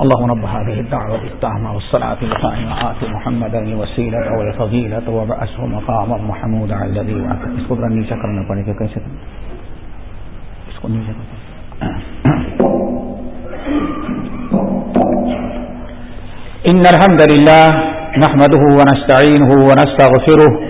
اللهم رب هذه الدعوة التامة والصلاة القائمة آت محمدا الوسيلة والفضيلة وبأسه مقاما محمودا الذي وعدك اس کو ذرا نیچا کرنا پڑے گا کیسے اس کو نیچا کرنا إن الحمد لله نحمده ونستعينه ونستغفره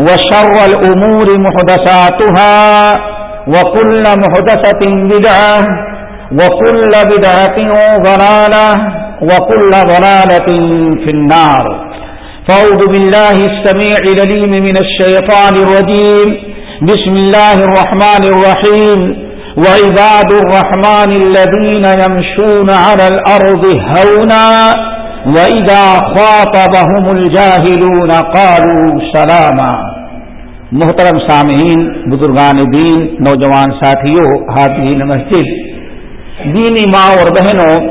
وشر الأمور محدثاتها وكل محدثة بدعة وكل بدعة ضلالة وكل ضلالة في النار. فأعوذ بالله السميع لليم من الشيطان الرجيم. بسم الله الرحمن الرحيم. وعباد الرحمن الذين يمشون على الأرض هونا وإذا خاطبهم الجاهلون قالوا سلاما۔ محترم سامعین بزرگان دین نوجوان ساتھیوں، حاضرین مسجد۔ دینی ماں اور بہنوں،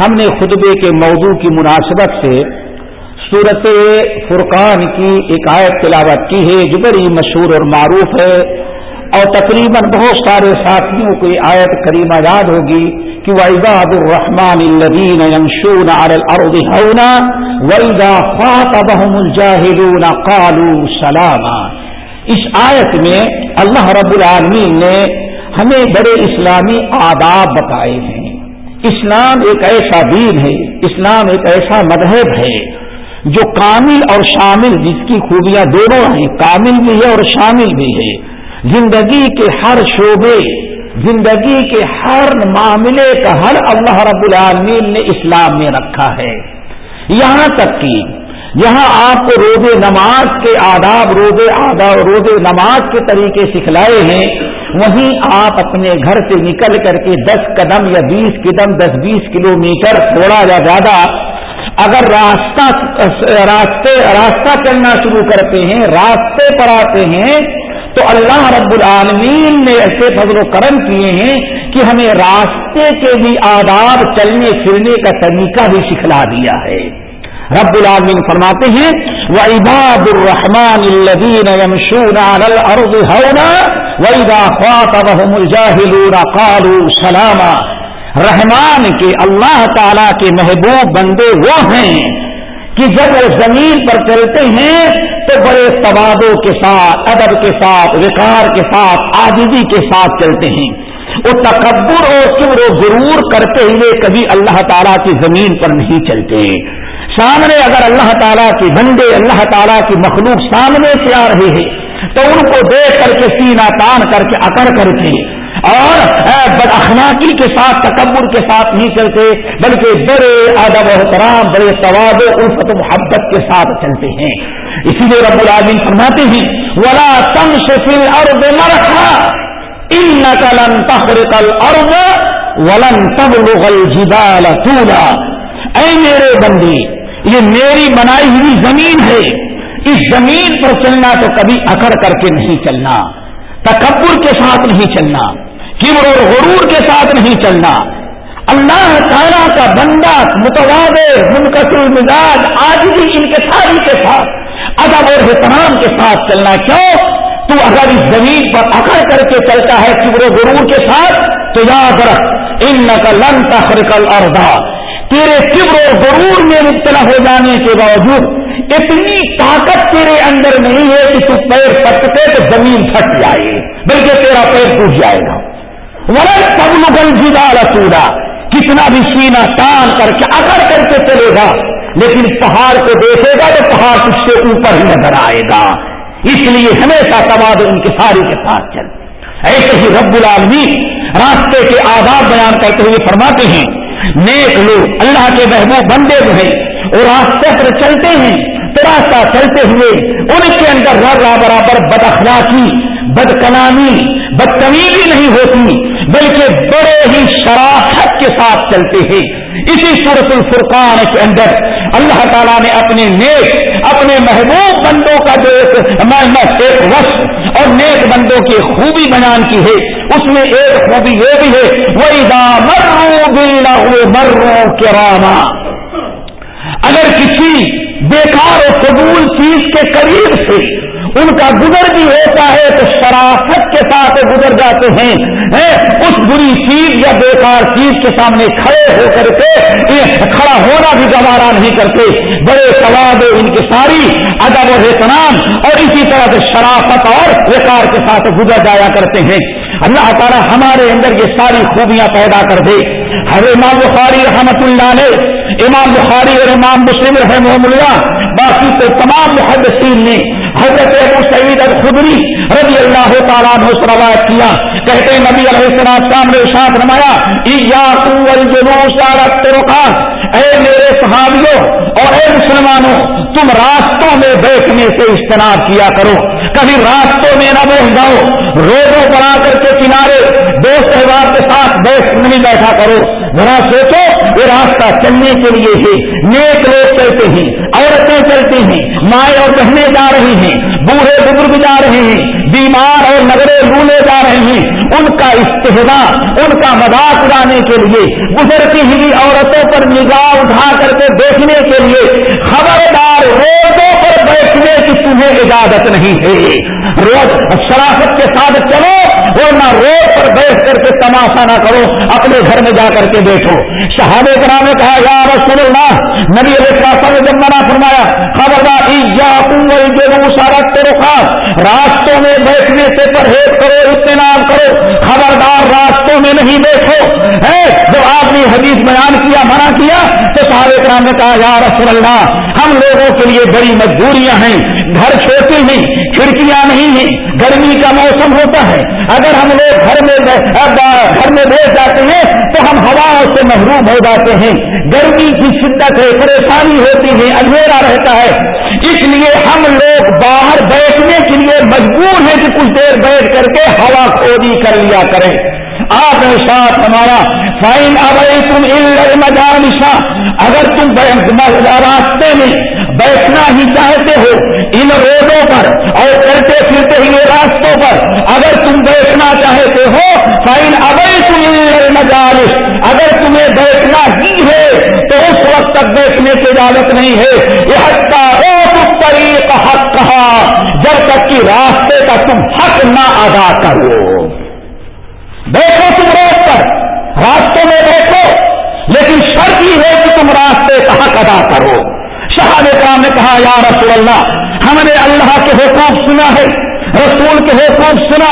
ہم نے خطبے کے موضوع کی مناسبت سے صورت فرقان کی ایک آیت تلاوت کی ہے، جو بڑی مشہور اور معروف ہے۔ اور تقریباً بہت سارے ساتھیوں کو یہ آیت کریمہ یاد ہوگی کہ وَعِبَادُ الرَّحْمَانِ الَّذِينَ يَمْشُونَ عَلَى الْأَرْضِ هَوْنًا وَإِذَا خَاطَبَهُمُ الْجَاهِلُونَ قَالُوا اس آیت میں اللہ رب العالمین نے ہمیں بڑے اسلامی آداب بتائے ہیں۔ اسلام ایک ایسا دین ہے، اسلام ایک ایسا مذہب ہے جو کامل اور شامل جس کی خوبیاں دونوں ہیں، کامل بھی ہے اور شامل بھی ہے۔ زندگی کے ہر شعبے، زندگی کے ہر معاملے کا ہر اللہ رب العالمین نے اسلام میں رکھا ہے۔ یہاں تک کہ یہاں آپ کو روز نماز کے آداب، روز آداب، روز نماز کے طریقے سکھلائے ہیں۔ وہیں آپ اپنے گھر سے نکل کر کے دس قدم یا بیس قدم، دس بیس کلو میٹر تھوڑا یا زیادہ اگر راستہ راستے راستہ چلنا شروع کرتے ہیں، راستے پر آتے ہیں تو اللہ رب العالمین نے ایسے فضل و کرم کیے ہیں کہ ہمیں راستے کے بھی آداب، چلنے پھرنے کا طریقہ بھی سکھلا دیا ہے۔ رب العالمین فرماتے ہیں وہ عباد الرحمان الدین سلاما۔ رحمان کے، اللہ تعالی کے محبوب بندے وہ ہیں کہ جب وہ زمین پر چلتے ہیں تو بڑے تبادوں کے ساتھ، ادب کے ساتھ، وقار کے ساتھ، آزادی کے ساتھ چلتے ہیں۔ وہ تکبر اور کبر و ضرور کرتے ہوئے کبھی اللہ تعالیٰ کی زمین پر نہیں چلتے۔ سامنے اگر اللہ تعالیٰ کی بندے، اللہ تعالیٰ کی مخلوق سامنے سے آ رہے ہیں، تو ان کو دیکھ کر کے سینا تان کر کے اکڑ کر کے، اور بد اخلاقی کے ساتھ، تکبر کے ساتھ نہیں چلتے، بلکہ بڑے ادب احترام، بڑے ثواب الفت محبت کے ساتھ چلتے ہیں۔ اسی لیے رب العالمین فرماتے ہیں، ولا تم شفل ارب مرخا ان نقل تخرقل ارب ولن تب لغل جبال تولا اے میرے بندی یہ میری بنائی ہوئی زمین ہے۔ اس زمین پر چلنا تو کبھی اکڑ کر کے نہیں چلنا۔ تکبر کے ساتھ نہیں چلنا۔ کبر اور غرور کے ساتھ نہیں چلنا۔ اللہ تعالیٰ کا بندہ متواد منقطر مزاج آج بھی ان کے ساری کے ساتھ، ادب اور احترام کے ساتھ چلنا۔ کیوں؟ تو اگر اس زمین پر اکڑ کر کے چلتا ہے کبر و غرور کے ساتھ، تو یاد رکھ ان نقل تخرکل اور تیرے کبر و غرور میں مبتلا ہو جانے کے باوجود، اتنی طاقت تیرے اندر نہیں ہے کہ تو پیر پٹتے تو زمین پھٹ جائے، بلکہ تیرا پیر ٹوٹ جائے گا۔ ورن سب گل جدا رسودا کتنا بھی سینا تان کر کے اکڑ کر کے چلے گا، لیکن پہاڑ کو دیکھے گا تو پہاڑ اس سے اوپر ہی نظر آئے گا۔ اس لیے ہمیشہ تباد ان کے ساری کے ساتھ چل ایسے ہی رب العالمین راستے کے آداب بیان کرتے ہوئے فرماتے ہیں، نیک لوگ اللہ کے محبوب بندے جو ہیں، وہ راستے پر چلتے ہیں۔ تو راستہ چلتے ہوئے ان کے اندر را برابر بد اخلاقی بد کلامی بدتمیزی نہیں ہوتی، بلکہ بڑے ہی شراخت کے ساتھ چلتے ہیں۔ اسی صورت الفرقان کے اندر اللہ تعالیٰ نے اپنے نیک، اپنے محبوب بندوں کا جو ایک وقت اور نیک بندوں کی خوبی بیان کی ہے، اس میں ایک خوبی یہ بھی ہے وہی دا مرو بل مرو کراما اگر کسی بیکار و قبول چیز کے قریب سے ان کا گزر بھی ہوتا ہے تو شرافت کے ساتھ گزر جاتے ہیں۔ اس بری چیز یا بیکار چیز کے سامنے کھڑے ہو کر کے کھڑا ہونا بھی گوارا نہیں کرتے۔ بڑے سواد ان کی ساری ادب و احترام۔ اور اسی طرح سے شرافت اور وقار کے ساتھ گزر جایا کرتے ہیں۔ اللہ تعالیٰ ہمارے اندر یہ ساری خوبیاں پیدا کر دے۔ ہر امام بخاری رحمت اللہ نے امام بخاری اور امام مسلم رحم اللہ، باقی تو تمام محدثین نے حضرت ابو سعید الخدری رضی اللہ تعالیٰ نے اس روایت کیا، کہتے ہیں نبی علیہ السلام شام نے ساتھ نمایا اے میرے صحابیوں اور اے مسلمانوں، تم راستوں میں بیٹھنے سے اجتناب کیا کرو۔ کبھی راستوں میں نہ بیٹھ جاؤ۔ روڈوں پر آ کر کے کنارے دوست احباب کے ساتھ بیٹھ نہیں بیٹھا کرو۔ ذرا سوچو، یہ راستہ چلنے کے لیے ہے نیک لوگ چلتے ہیں، عورتیں چلتی ہیں، مائیں اور بہنیں جا رہی ہیں، بوڑھے بزرگ جا رہے ہیں، بیمار اور نگرے لولے جا رہے ہیں، ان کا استحدا ان کا مذاق اڑانے کے لیے، گزرتی ہوئی عورتوں پر نگاہ اٹھا کر کے دیکھنے کے لیے خبردار روزے بیٹھنے کی تمہیں اجازت نہیں ہے۔ روز شرافت کے ساتھ چلو ورنہ روڈ پر بیٹھ کر کے تماشا نہ کرو، اپنے گھر میں جا کر کے بیٹھو۔ شہاد کرام نے کہا، یا رسول اللہ نبی علیہ نے جب منع فرمایا، خبردار راستوں میں بیٹھنے سے پرہیز کرو، اطمینان کرو۔ خبردار، راستوں میں نہیں بیٹھو۔ جب آپ نے حدیث بیان کیا، منع کیا، تو صحابہ کرام نے کہا، یا رسول اللہ ہم لوگوں کے لیے بڑی مجبوری مجبوریاں ہیں۔ گھر چھوٹے ہیں، کھڑکیاں نہیں ہیں۔ گرمی کا موسم ہوتا ہے۔ اگر ہم لوگ گھر میں گھر میں بیٹھ جاتے ہیں تو ہم ہواؤں سے محروم ہو جاتے ہیں۔ گرمی کی شدت ہے، پریشانی ہوتی ہے، اندھیرا رہتا ہے۔ اس لیے ہم لوگ باہر بیٹھنے کے لیے مجبور ہیں کہ کچھ دیر بیٹھ کر کے ہوا کھودی کر لیا کریں۔ آپ نے ساتھ ہمارا فائن ابئی تم مجالشا اگر تم راستے میں بیٹھنا ہی چاہتے ہو ان روڈوں پر اور چلتے پھرتے ہوئے راستوں پر۔ اگر تم بیٹھنا چاہتے ہو فائن ابئی تم مجالش اگر تمہیں بیٹھنا ہی ہے، تو اس وقت تک بیٹھنے کی اجازت نہیں ہے۔ یہ حق کا طریق حق کہا جب تک کہ راستے کا تم حق نہ ادا کرو۔ بیٹھو تم روڈ پر۔ راستوں میں بیٹھو، لیکن شرط ہی ہے کہ تم راستے کا حق ادا کرو۔ شہاد کام نے کہا، یا رسول اللہ، ہم نے اللہ کے حقوق سنا ہے، رسول کے حقوق سنا،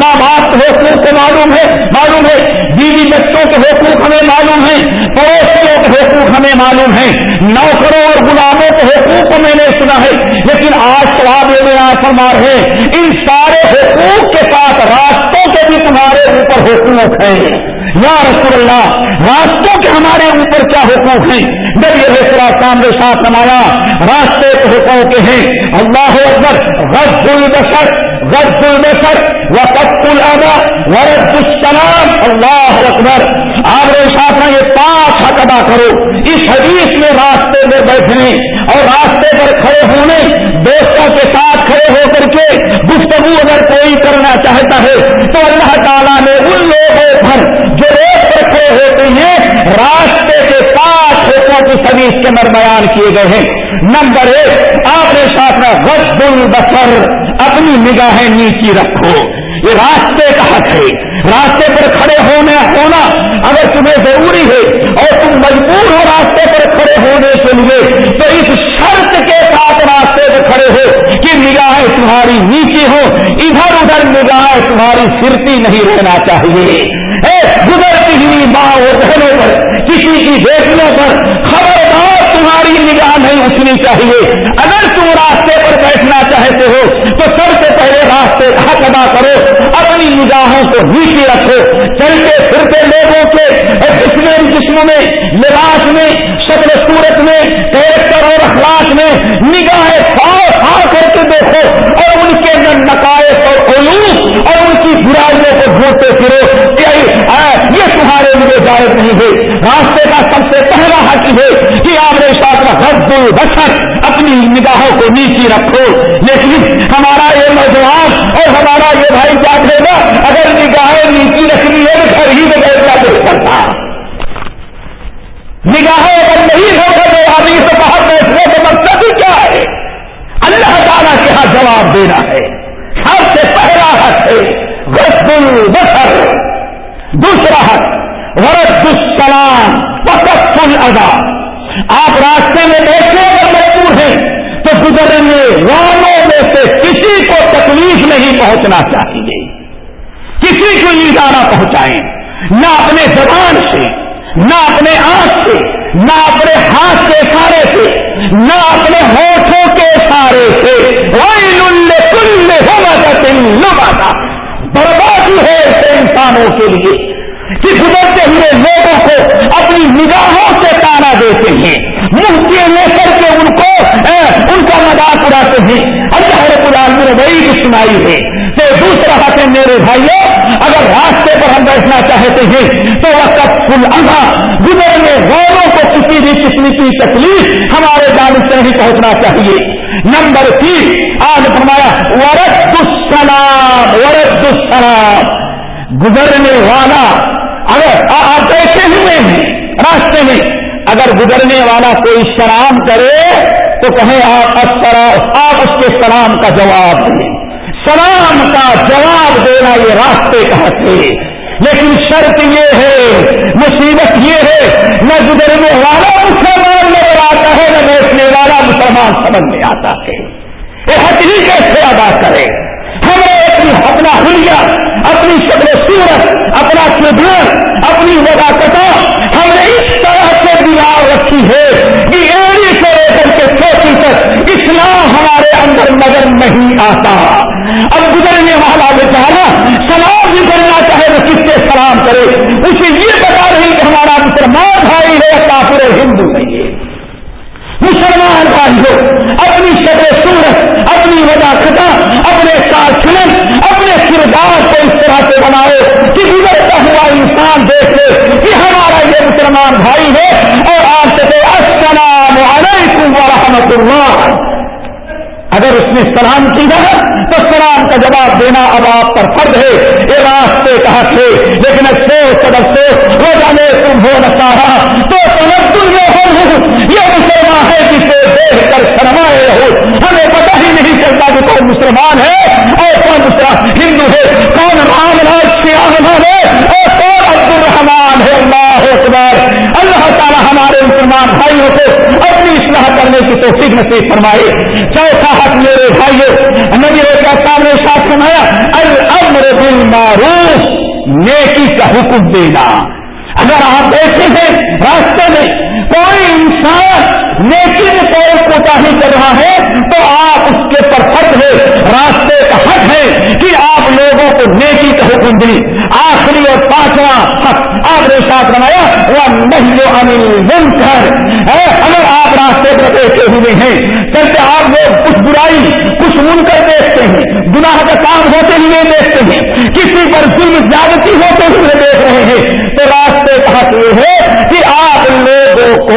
ماں باپ کے حقوق کو معلوم ہے معلوم ہے، بیوی بچوں کے حقوق ہمیں معلوم ہے پڑوسیوں کے حقوق ہمیں معلوم ہے نوکروں اور غلاموں کے حقوق کو میں نے سنا ہے، لیکن آج تو آپ فرمار ہے ان سارے حقوق کے ساتھ راستوں کے بھی تمہارے اوپر حقوق ہیں۔ یا رسول اللہ، راستوں کے ہمارے اوپر کیا حقوق ہیں؟ جب یہ کام سامنے ساتھ نمایا، راستے کے حقوق ہیں۔ اللہ اکبر غز البشر غز البشر وقت الادا ورد السلام. اللہ اکبر. آپ نے ساتھ یہ پانچ حق ادا کرو. اس حدیث میں راستے میں بیٹھنے اور راستے پر کھڑے ہونے دوستوں کے ساتھ کھڑے ہو کر کے گفتگو اگر کوئی کرنا چاہتا ہے تو اللہ تعالیٰ نے ان لوگوں پر جو روڈ پر کھڑے ہوتے ہیں حدیث کے اندر بیان کیے گئے ہیں. نمبر ایک آپ نے ساتھ میں غصب البصر اپنی نگاہیں نیچی رکھو۔ یہ راستے کا حق ہے راستے پر کھڑے ہونے ہونا اگر تمہیں ضروری ہے اور تم مجبور ہو راستے پر کھڑے ہونے کے لیے، تو اس شرط کے ساتھ راستے پر کھڑے ہو کہ نگاہیں تمہاری نیچی ہو ادھر ادھر نگاہیں تمہاری سرتی نہیں رہنا چاہیے۔ گزرتی ہوئی ماں اور بہنوں پر، کسی کی بیٹیوں پر خبردار تمہاری نگاہ نہیں اٹھنی چاہیے۔ اگر تم راستے پر بیٹھنا چاہتے ہو، تو سب سے پہلے راستے حق ادا کرو، اپنی نگاہوں کو نیچے رکھو۔ چلتے پھرتے لوگوں کے جسم جسم میں، لباس میں، شکل صورت میں، کیریکٹر اور اخلاق میں نگاہیں کھا کر کے دیکھو اور ان کے اندر نقائص اور علوم اور ان کی برائیوں کو ڈھونڈتے پھرو۔ یہ تمہارے لیے جائز نہیں ہے۔ راستے کا سب سے پہلا حق ہے رد بچر اپنی نگاہوں کو نیچی رکھو۔ لیکن ہمارا یہ نوجوان اور ہمارا یہ بھائی کیا دے گا اگر نگاہیں نیچی رکھنی ہے گھر ہی میں بیٹھ کیا دیکھ سکتا۔ نگاہیں اگر نہیں ہو تو آدمی سے باہر بیٹھنے کا مقصد ہی کیا ہے؟ اللہ تعالیٰ کے ہاں جواب دینا ہے۔ سب سے پہلا حق ہے رد البصر دوسرا حق، ورد السلام، وقت ادا آپ راستے میں بیٹھے اگر مجبور ہیں، تو گزرنے والوں میں سے کسی کو تکلیف نہیں پہنچنا چاہیے۔ کسی کو ایزا پہنچائیں۔ نہ اپنے زبان سے، نہ اپنے آنکھ سے، نہ اپنے ہاتھ کے اشارے سے، نہ اپنے ہوٹوں کے اشارے سے۔ کل بربادی ہے انسانوں کے لیے۔ کہ گزرتے ہوئے لوگوں کو اپنی نگاہوں دیتے ہیں۔ مفتی لے کر کے ان کو ان کا مذاق اڑاتے ہیں۔ اللہ رب العالمین نے وہی سنائی ہے۔ تو دوسرا بات ہے، میرے بھائیوں اگر راستے پر ہم بیٹھنا چاہتے ہیں، تو وقت فل اندھا گزرنے والوں کو کسی بھی قسم کی تکلیف ہمارے جانب سے نہیں پہنچنا چاہیے۔ نمبر تین، آج فرمایا، ورد السلام ورد السلام۔ گزرنے والا، اگر آپ بیٹھے ہوئے ہیں، راستے میں اگر گزرنے والا کوئی سلام کرے تو کہیں آپ آپ اس کے سلام کا جواب دیں۔ سلام کا جواب دینا یہ راستے کا حق ہے۔ لیکن شرط یہ ہے، مصیبت یہ ہے، نہ گزرنے والا مسلمان نظر آتا ہے، نہ بیٹھنے والا مسلمان سمجھ میں آتا ہے۔ یہ حق ہی کیسے ادا کرے؟ ہمیں اپنی اپنا حلیہ اپنی شکل صورت، اپنا کردار، اپنی وجہ ہے کہ ایڑی سے لے کر کے چوٹی تک اسلام ہمارے اندر نظر نہیں آتا۔ اب گزرنے والا بیچارا سلام بھی کرنا چاہے تو کس سے سلام کرے؟ اسے یہ بتا رہی کہ ہمارا مسلمان بھائی ہے کافر ہندو نہیں ہے۔ مسلمان بھائی ہو اپنی شکل صورت، اپنی وجہ خطا، اپنے ساتھ اپنے کردار کو اس طرح سے بنائے۔ کہ ہمارا یہ مسلمان بھائی ہے اور آپ سے السلام علیکم ورحمۃ اللہ اگر اس نے سلام کی ہے تو سلام کا جواب دینا اب آپ پر فرد ہے، یہ راستے کہا تھے؟ لیکن افسوس سب افسوس روزانے جانے تم ہو نہ چاہا تو تم یہ مسلمان ہے جسے دیکھ کر شرمائے ہو ہمیں پتہ ہی نہیں چلتا کہ کون مسلمان ہے اور کون مسلمان ہندو ہے کون رام راج سیاح ہے اور کون عبد الرحمان ہے اللہ اکبر اللہ تعالیٰ ہمارے مسلمان بھائیوں کو اپنی اصلاح کرنے کی توفیق نصیب فرمائے چوتھا حق میرے بھائی نبی کا سامنے ساتھ سنایا الامر بالمعروف، نیکی کا حکم دینا. اگر آپ دیکھتے ہیں راستے میں کوئی انسان نیکی میں کوئی کوتا کر رہا ہے، تو آپ اس کے پر فرق ہے راستے کا حق ہے کہ آپ لوگوں کو نیکی کا حکم دی آخری اور پانچواں حق آپ نے ساتھ بنایا، وہ نہیں اگر آپ راستے پر بیٹھے ہوئے ہیں۔ چلتے آپ لوگ کچھ برائی، کچھ من کر دیکھتے ہیں۔ گناہ کا کام ہوتے ہوئے دیکھتے ہیں۔ کسی پر ظلم زیادتی ہوتے ہوئے دیکھ رہے ہیں۔ تو راستے کا حق یہ ہے کہ آپ لوگوں کو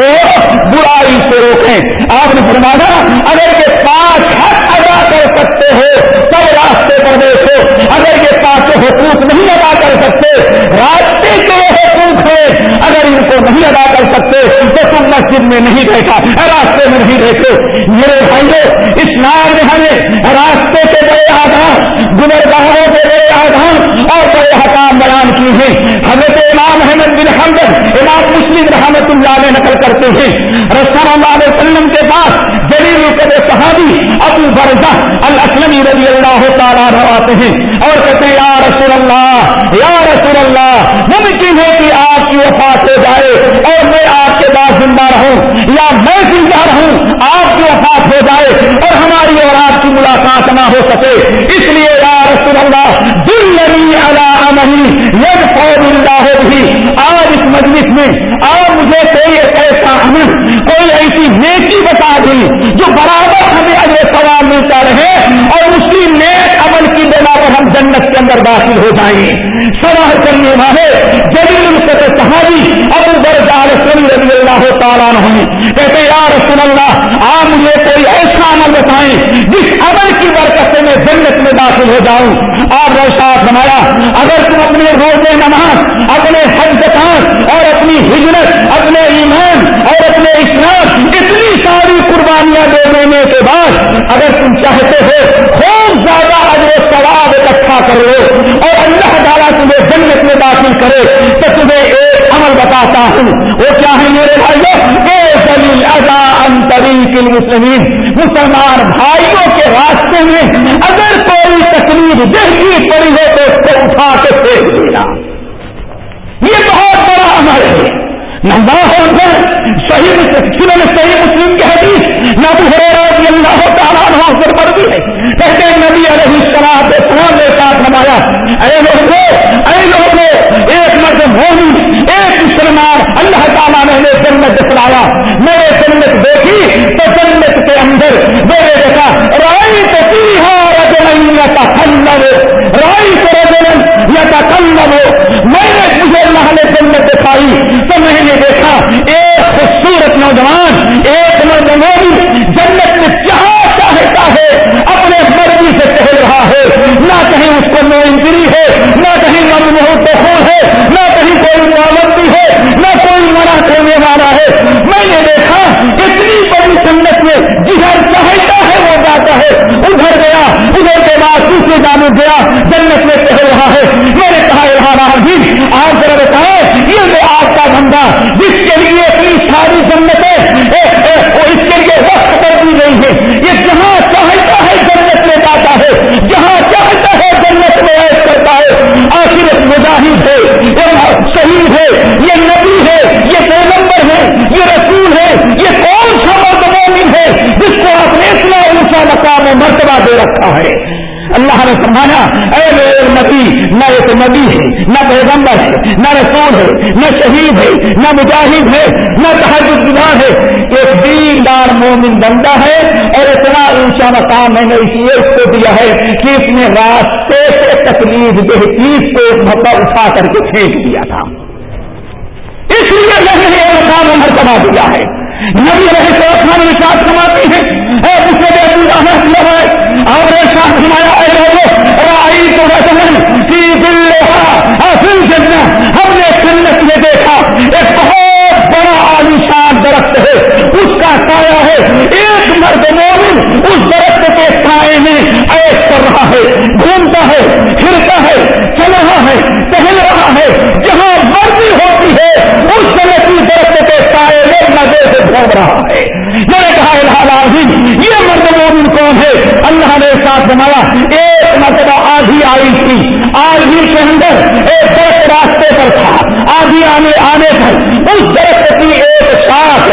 برائی سے روکیں۔ آپ نے فرمانا اگر یہ پانچ حق ادا کر سکتے ہو، تب راستے پر دیکھو اگر یہ پانچ حقوق نہیں ادا کر سکتے، راستے کے حقوق ہے اگر ان کو نہیں ادا کر سکتے تو تم مسجد میں نہیں بیٹھا، راستے میں نہیں بیٹھے۔ میرے بھائیو، اسلام نے ہمیں راستے کے بڑے آدھار گزرگاہوں کے بڑے آدھار اور بڑے حکام بیان کی ہیں۔ حضرت امام احمد بن حمد امام مسلم رحمت اللہ علیہ نقل کرتے ہیں۔ رسول اللہ علیہ وسلم کے پاس جلیل القدر صحابی ابو برزہ الاسلمی رضی اللہ تعالیٰ رواتے ہیں اور کہتے ہیں، یا رسول اللہ، یا رسول اللہ، ممکن ہے کہ آپ کی وفات ہو جائے اور میں آپ کے بعد زندہ رہوں، یا میں زندہ رہوں، آپ کی وفات ہو جائے اور ہماری اور آپ کی ملاقات نہ ہو سکے اس لیے یا رسول اللہ دل نہیں اللہ نہیں یہ فوج اللہ بھی آج اس مجلس میں اور مجھے کوئی ایسا عمل کوئی ایسی نیکی بتا دی جو برابر ہمیں اگلے سوال ملتا رہے اور اسی نیک عمل کی بنا پر ہم جنت کے اندر داخل ہو جائیں۔ سوال کرنے والے، جلیل القدر صحابی ابو بردار رضی اللہ تعالیٰ نے کہتے یا رسول اللہ، آپ مجھے کوئی ایسا عمل بتائیں جس عمل کی برکت سے میں جنت میں داخل ہو جاؤں۔ آپ نے ساتھ بنایا اگر تم اپنے روزے نماز، اپنے حج کام اور اپنی ہجرت، اپنے ایمان اور اپنے اسلام اتنی قربانیاں دے دینے کے بعد اگر تم چاہتے ہو خوب زیادہ اجر ثواب اکٹھا کر لو اور اللہ تعالیٰ تمہیں جنت میں داخل کرے تو تمہیں ایک عمل بتاتا ہوں۔ وہ کیا ہے میرے بھائی کے مسلمین مسلمان بھائیوں کے راستے میں اگر کوئی تکلیف دیکھنی پڑی ہے تو اس کو اٹھا کے پھینک دینا۔ یہ بہت بڑا عمل ہے۔ نہ صحیح صحیح مسلم کی حدیث نہ تو اللہ تعالیٰ سے پڑتی ہے۔ کہتے ہیں نبی علیہ السلام کے سلام نے ساتھ نمایا۔ اے لوگوں اے لوگوں، ایک مرد مومن، ایک مسلمان، اللہ تعالیٰ نے ہمیں جنت دکھلایا۔ میں نے جنت دیکھی تو جنت کے اندر میں نے دیکھا رائی تو رجن یا کلو رائی تو رجن یا کلو میں نے مجھے اللہ نے جنت دکھائی تو میں نے دیکھا، ایک خوبصورت نوجوان، ایک نوجوان جنت میں جہاں چاہتا ہے، اپنے مرضی سے ٹہل رہا ہے۔ نہ کہیں اس کو نو انجری ہے، نہ کہیں نم خون ہے نہ کہیں کوئی پابندی ہے نہ کوئی منع کرنے والا ہے میں نے دیکھا اتنی بڑی سنت میں جدھر چاہتا ہے وہ جاتا ہے ادھر گیا ادھر کے بعد دوسرے جانب گیا جنت میں ٹہل رہا ہے میں نے کہا رہا رہا جی آپ ذرا بتائیں یہ جو آپ کا بندہ جس کے لیے اتنی ساری سنتیں اس کے لیے وقت کر دی گئی ہے یہ جہاں چاہتا ہے جنت میں جاتا ہے جہاں چاہتا ہے جنت میں عیش کرتا ہے آخر مجاہد ہے یہ شہید ہے یہ نبی ہے یہ پیغمبر ہے یہ رسول ہے یہ کون سا مرد مومن ہے جس کو آپ نے اتنا اونچا مقام و رکھا ہے۔ اللہ نے سمجھانا اے میرے نبی، نہ ایک نبی ہے، نہ پیغمبر ہے، نہ رسول ہے، نہ شہید ہے، نہ مجاہد ہے، نہ تحجد گزار ہے۔ ایک دین دار مومن بندہ ہے اور اتنا اونچا مقام میں نے اس لیے اس کو دیا ہے کہ اس نے راستے سے تکلیف دہ چیز کو ایک مطلب اٹھا کر کے پھینک دیا تھا۔ اس لیے میں نے یہ مقام عمر کرا دیا ہے۔ نبی رہے تو خان ساتھ کماتی ہے اس نے اور ساتھ ہمارا آئی تو ہم نے سنت میں دیکھا، ایک بہت بڑا عالیشان درخت ہے، اس کا سایہ ہے، ایک مرد مومن اس درخت کے سائے میں ایس کر رہا ہے، گھومتا ہے، پھرتا ہے، چل رہا ہے، ٹہل رہا ہے، جہاں مرضی ہوتی ہے، اس درخت درخت کے سائے میں نظر سے گھوم رہا ہے۔ میں نے کہا الحال یہ مرد مومن کون ہے؟ اللہ نے ساتھ بنایا۔ ایک مرتبہ آدھی آئی تھی۔ آدھی کے اندر ایک درخت راستے پر تھا۔ آدھی آنے آنے پر۔ اس درخت کی ایک ساتھ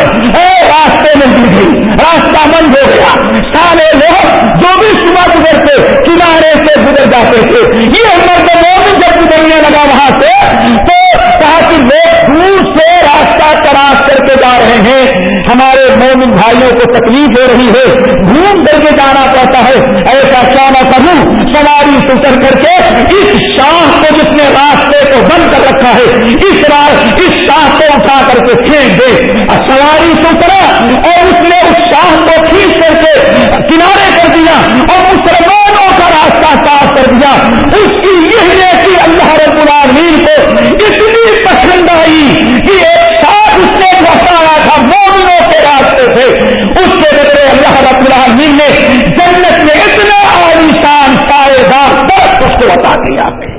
راستے میں گر گئی۔ راستہ بند ہو گیا۔ سارے لوگ جو بھی صبح گزرتے کنارے سے گزر جاتے تھے۔ یہ مرد مومن جب گزرنے لگا وہاں سے تو تاکہ لوگ دور سے راستہ تراش کر کے جا رہے ہیں ہمارے مومن بھائیوں کو تکلیف ہو رہی ہے، گھوم کر کے جانا پڑتا ہے۔ ایسا کیا نہ کروں؟ سواری ستر کر کے اس شاہ کو جس نے راستے کو بند کر رکھا ہے، اس رات اس شاہ کو اٹھا کر کے کھینچ دے۔ سواری سترا اور اس نے اس شاہ کو کھینچ کر کے کنارے کر دیا اور مسلمانوں کا راستہ صاف کر دیا۔ اس کی یہ کہ اللہ رب العالمین کو اس عطا کیا آپ نے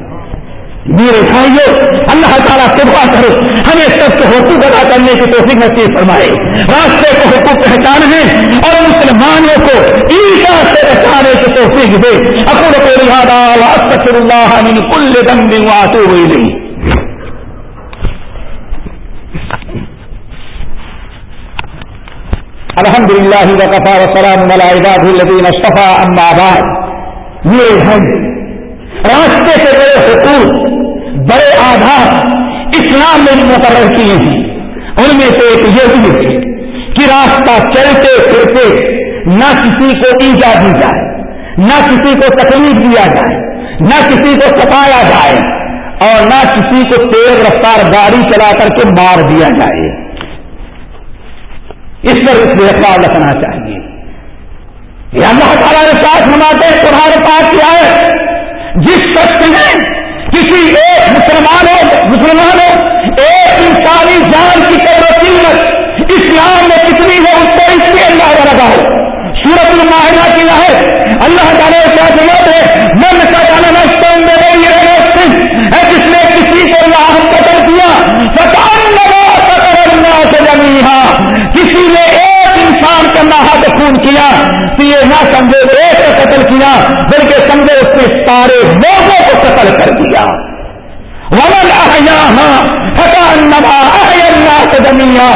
میرے بھائیوں اللہ تعالیٰ سے دعا کرو۔ ہمیں سب کو حقوق ادا کرنے کی توفیق نصیب فرمائے۔ راستے کو حقوق پہچان ہے اور مسلمانوں کو عیسا سے بچانے کی توفیق دے۔ اکڑ کو لہٰذا اللہ من کل دم دن ہوئی الحمد للہ وقفا وسلام ملائباد الدین صفا اما بعد۔ یہ ہیں راستے سے بڑے حقوق، بڑے آدھار اسلام میں مقرر کیے ہیں۔ ان میں سے ایک یہ بھی ہے کہ راستہ چلتے پھرتے نہ کسی کو ایجا دی جائے، نہ کسی کو تکلیف دیا جائے، نہ کسی کو ستایا جائے اور نہ کسی کو تیز رفتار گاڑی چلا کر کے مار دیا جائے۔ اس پر اس میں رکھنا چاہیے۔ یہ اللہ تعالیٰ نے ساتھ مناتے تمہارے پاس کیا ہے جس شخص نے کسی ایک مسلمانوں مسلمانوں ایک انسانی جان کی قدر قیمت اسلام میں کتنی ہے اس کو اس لیے اللہ لگا ہو سورت الماہدہ کیا ہے اللہ تعالیٰ کیا ضرورت ہے من کا جانا نشتوں میں یہ جس نے کسی کو اللہ قتل کیا فتح کسی نے ایک انسان کا نہاد خون کیا تو یہ نہ سمجھے ایک کا قتل کیا بلکہ سمجھے اس نے سارے لوگوں کو قتل کر دیا ومن دنیا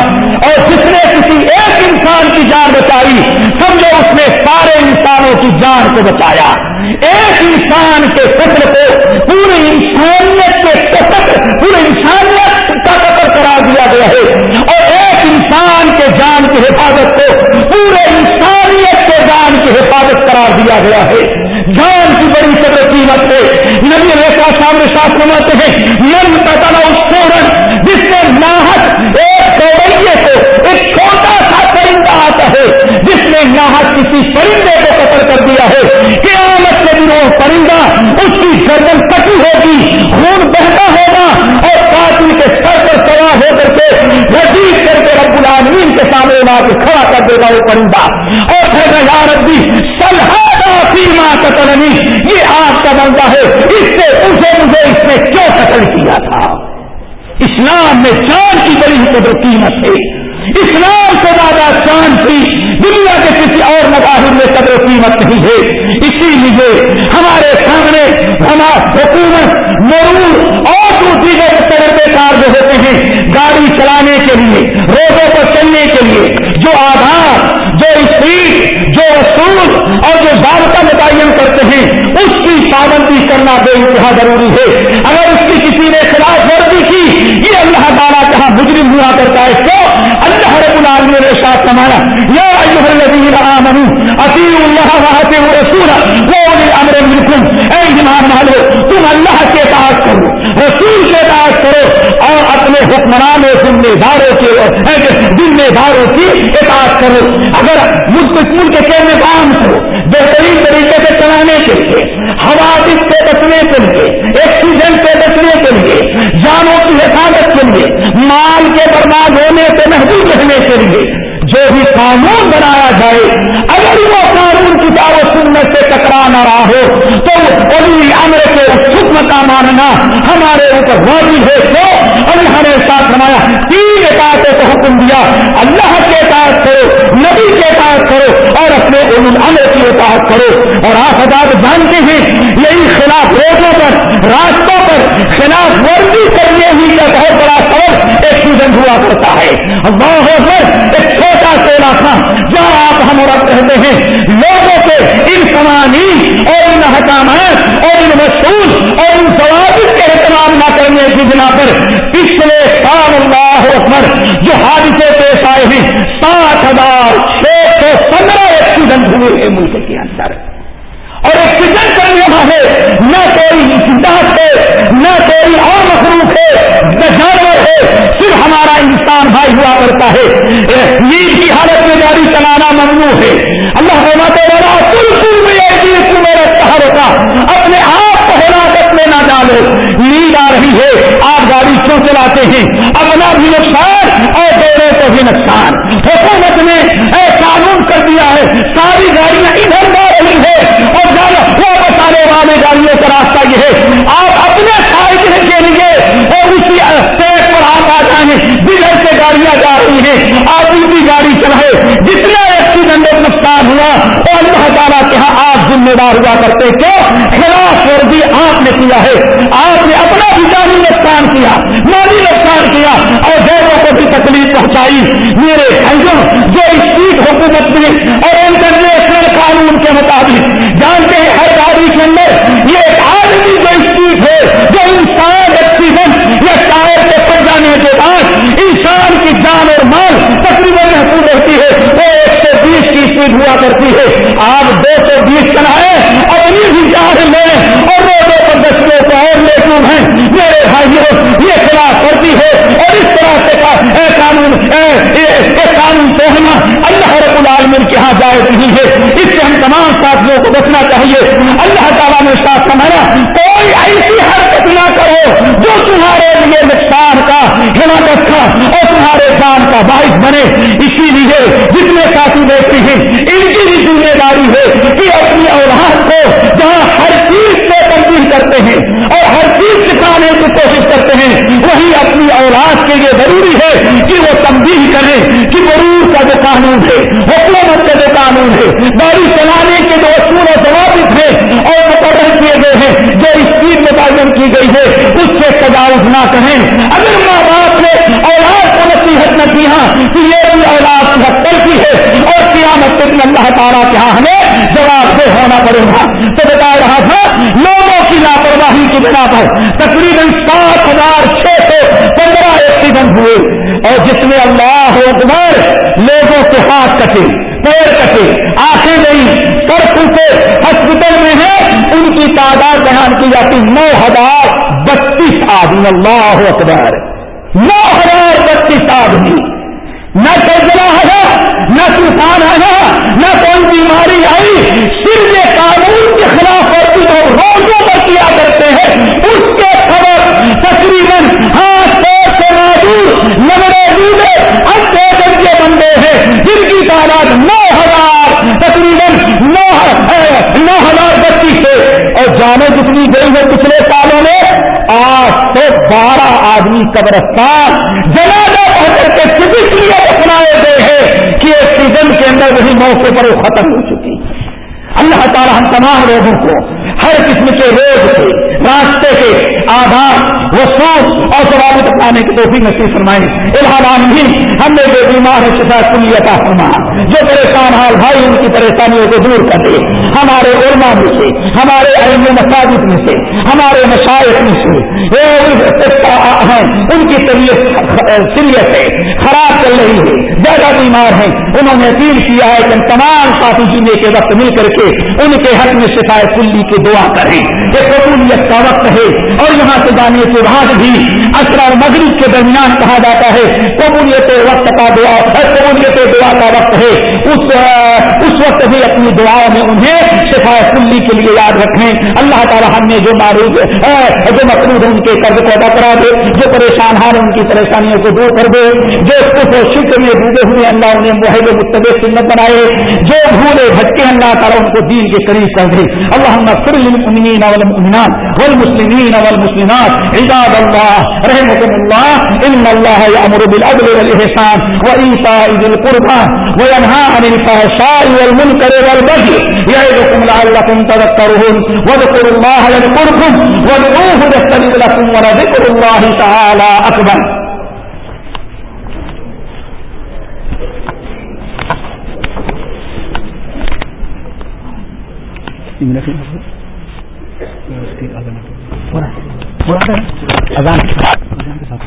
اور جس نے کسی ایک انسان کی جان بچائی سمجھو اس نے سارے انسانوں کی جان کو بچایا۔ ایک انسان کے قتل کو پورے انسانیت کے قتل پورے انسانیت کا قتل کرا دیا گیا ہے۔ اور ایک انسان کے جان کی حفاظت کو پورے انسانیت کے جان کی حفاظت قرار دیا گیا ہے۔ جان کی بڑی قدر قیمت ہے۔ نبی ریسا سامنے ساتھ بناتے ہیں من پتا اس فورن جس نے ناحک ایک کوڑیے کو ایک چھوٹا سا پرندہ آتا ہے جس نے ناحک کسی پرندے کو قتل کر دیا ہے قیامت کے دنوں پرندہ اس کی گردن کٹی ہوگی، خون بہتا ہوگا اور قاتل کے سر پر سوار ہو کر کے نزدیک کر کے رب العالمین کے سامنے لا کے کھڑا کر دے گا وہ پرندہ۔ اور پھر یا ربی سلحا فیما قتلنی، یہ آپ کا بندہ ہے، اس سے اسے مجھے اس نے کیوں قتل کیا تھا؟ اسلام میں جان کی بڑی قدر قیمت ہے اسلام سے زیادہ چاند تھی دنیا کے کسی اور مظاہر میں قدر قیمت نہیں ہے۔ اسی لیے ہمارے سامنے ہمارا حکومت مرور اور دوسری تجربے کار جو ہوتے ہیں، گاڑی چلانے کے لیے، روڈوں پر چلنے کے لیے، جو آدھار، جو اسپیڈ، جو اصول اور جو ضابطہ متعین کرتے ہیں، اس کی پابندی کرنا بے انتہا ضروری ہے۔ اگر اس کی کسی نے خلاف ورزی کی، یہ اللہ تعالیٰ کہاں مجرم ہوا کرتا ہے؟ امر منکم اے ایمان والو، تم اللہ کے اطاعت کرو، رسول کے اطاعت کرو اور اپنے حکمران ذمہ داروں کے ذمہ داروں کی اطاعت کرو۔ اگر ملک کے نظام کو بہترین طریقے سے چلانے کے لیے، حوادث سے بچنے کے لیے ایکسیڈنٹ سے بچنے کے لیے، جانوں کی حفاظت کے لیے، مال کے برباد ہونے سے محدود رہنے کے لیے جو بھی قانون بنایا جائے، اگر وہ قانون کتاب و سنت سے ٹکرا نہ رہا ہو، تو ولی امر کے اس حکم کا ماننا ہمارے اوپر واضح ہے۔ تو اللہ نے ساتھ بنایا تین اطاعتوں کو حکم دیا، اللہ کے اطاعت کرو، نبی کے اطاعت کرو اور اپنے امر کی اطاعت کرو اور آپ حضرات جانتے ہیں، یہی خلاف روڈوں پر، راستوں پر، خلاف ورزی کرنے ہی کا بہت بڑا سبب ایکسیڈنٹ ہوا کرتا ہے۔ ایک چھوٹا سونا تھا، جہاں آپ ہم رب کہتے ہیں۔ لوگوں کے ان سوانی اور ان حکامات اور ان مشہور اور ان ضوابط کے اہتمام نہ کرنے کی بنا پر پچھلے سال اللہ اکبر جو حادثے پیش آئے ہیں، سات ہزار چھ سو پندرہ ایکسیڈنٹ ہوئے ہیں ملک کے اندر۔ اور ایکسیڈنٹ کرنے والے نہ کوئی دانت ہے، نہ کوئی اور مخلوق ہے، نہ جانور ہے، صرف ہمارا انسان بھائی ہوا کرتا ہے۔ نیند کی حالت میں گاڑی چلانا ممنوع ہے۔ اللہ فرماتے بالکل بھی ایسی میرا شہر ہوگا اپنے آپ کو ہلاکت میں نہ ڈالو۔ نیند آ رہی ہے، آپ گاڑی کیوں چلاتے ہیں۔ ساری گاڑیاں ادھر جا رہی ہے اور زیادہ واپس آنے والے گاڑیوں کا راستہ یہ ہے۔ آپ اپنے سائیکل کے لیے اور اسی پیٹ پر آپ آ جائیں۔ جدھر سے گاڑیاں جا رہی ہیں۔ آپ ان کی گاڑی چلائے۔ جتنے ایکسیڈنٹ نقصان ہوا تعالیٰ کے یہاں آپ ذمہ دار ہوا کرتے کیوں؟ خلاف ورزی آپ نے کیا ہے۔ آپ نے اپنا بھی جانی نقصان کیا، مالی نقصان کیا اور غیروں کو بھی تکلیف پہنچائی۔ میرے بھائیوں، جو اسپیڈ حکومت میں اور انٹرنیشنل قانون کے مطابق جانتے ہیں، ہر گاڑی کے اندر یہ آدمی جو اسپیڈ ہے، جو انسان ایکسیڈنٹ یا ٹائر کے پڑ جانے کے بعد انسان کی جان اور مال تقریباً محفوظ رہتی ہے وہ ایک سو بیس ہوا کرتی ہے۔ آپ دو سو بیس چلائیں اپنی بھی جان لیں اور روڈوں پر بچوں کو اور لے ہیں۔ میرے بھائیوں، یہ خلاف کرتی ہے اور اس طرح سے قانون قانون توڑنا اللہ رب العالمین کے ہاں جائز نہیں ہے۔ اس سے ہم تمام ساتھیوں کو بچنا چاہیے۔ اللہ تعالیٰ نے ساتھ سمجھا کوئی ایسی حرکت نہ کرو جو تمہارے لیے نقصان کا، ہلاکت کا اور تمہارے جان کا باعث بنے اسی لیے جتنے ساتھی بیٹھتے ہیں، ان کی بھی ذمہ داری ہے کہ اپنی اولاد کو جہاں ہر چیز سے تبدیل کرتے ہیں اور ہر چیز سکھانے کی کوشش کرتے ہیں، وہی اپنی اولاد کے لیے ضروری ہے کہ وہ تبدیل کریں کہ مرور کا جو قانون ہے، حکومت کا جو قانون ہے، گاڑی چلانے کے جو اصول و ضوابط ہے اور مقرر کیے گئے ہیں، جو اسپیڈ متعین کی گئی ہے، اس سے تجاوز نہ کریں۔ اگر ماں باپ نے اولاد کو نصیحت نہ کی ہاں کہ یہ بھی اولاد کی حق کی ہے اور قیامت کے دن اللہ تعالیٰ کے ہاں ہمیں جواب دہ ہونا پڑے گا تو بتا رہا تھا لوگوں کی لاپرواہی کی بنا پر تقریباً سات ہزار چھ سو پندرہ ایکسیڈنٹ ہوئے۔ اور جس میں اللہ اکبر لوگوں کے ہاتھ کٹے، پیر کٹے، آنکھیں نہیں سر پھوٹے ہاسپٹل میں ہیں، ان کی تعداد بیان کی جاتی نو ہزار بتیس آدمی۔ اللہ اکبر، نو ہزار بتیس آدمی۔ نہ زلزلہ ہے نہ طوفان ہے نہ کوئی بیماری آئی۔ صرف یہ قانون کے خلاف ورزی جو روڈوں پر کیا کرتے ہیں۔ اس کے خبر تقریباً ہاتھ پیر سے معذور نگڑے ڈوبے اب دو درجے بندے ہیں۔ جن کی تعداد نو ہزار، تقریباً نو نو ہزار بتیس ہے اور جانے جتنی گئی ہے پچھلے سالوں میں، آٹھ سو بارہ آدمی قبرستان، جنازہ پہ کر کے کسی لیے اپنائے گئے ہیں۔ کہ ایک سیزن کے اندر وہی موقع پر وہ ختم ہو چکی۔ اللہ تعالیٰ ہم تمام لوگوں کو ہر قسم کے روز کے، راستے کے آدھار وسوخ اور ثوابت اپنانے کی توفی نصیب فرمائے۔ الحال بھی ہم نے جو بیمار ہے شفا کلی عطا فرما۔ جو پریشان حال، بھائی، ان کی پریشانیوں کو دور کر دے۔ ہمارے علماء میں سے، ہمارے علم مساجد میں سے، ہمارے مشاعت میں سے ان کی طبیعت سیریت ہے، خراب چل رہی ہے، زیادہ بیمار ہیں۔ انہوں نے اپیل کیا ہے کہ تمام ساتھی جینے کے وقت مل کر کے ان کے حق میں شفا کلی کی دعا کریں۔ یہ قبولیت کا وقت ہے اور یہاں سے جانے کے بعد بھی اثر اور مغرب کے درمیان کہا جاتا ہے، قبولیت وقت کا دعا، قبولیت دعا کا وقت ہے۔ اس اس وقت بھی اپنی دعاؤں میں انہیں شفا کلی کے لیے یاد رکھیں۔ اللہ تعالیٰ ہم نے جو معروف جو مقروض ان کے قرض کو ادا کرا دے۔ جو پریشان حال ان کی پریشانیوں کو دور کر دے۔ جو کچھ شکر میں ڈوبے ہوئے اللہ انہیں محب متب سنت بنائے۔ جو بھولے بھٹکے اللہ تعالیٰ ان کو دین کے قریب کر دے۔ اللہ فر المؤمنین والمؤمنات والمسلمین والمسلمات۔ عباد اللہ رحمكم الله ان الله يأمر بالعدل والإحسان وإيتاء ذي القربى وينهى عن الفحشاء والمنكر والبغي يعظكم لعلكم تذكرون. واذكروا الله يذكركم وادعوه يستجب لكم ولذكر الله تعالى أكبر. اذان اذان کے ساتھ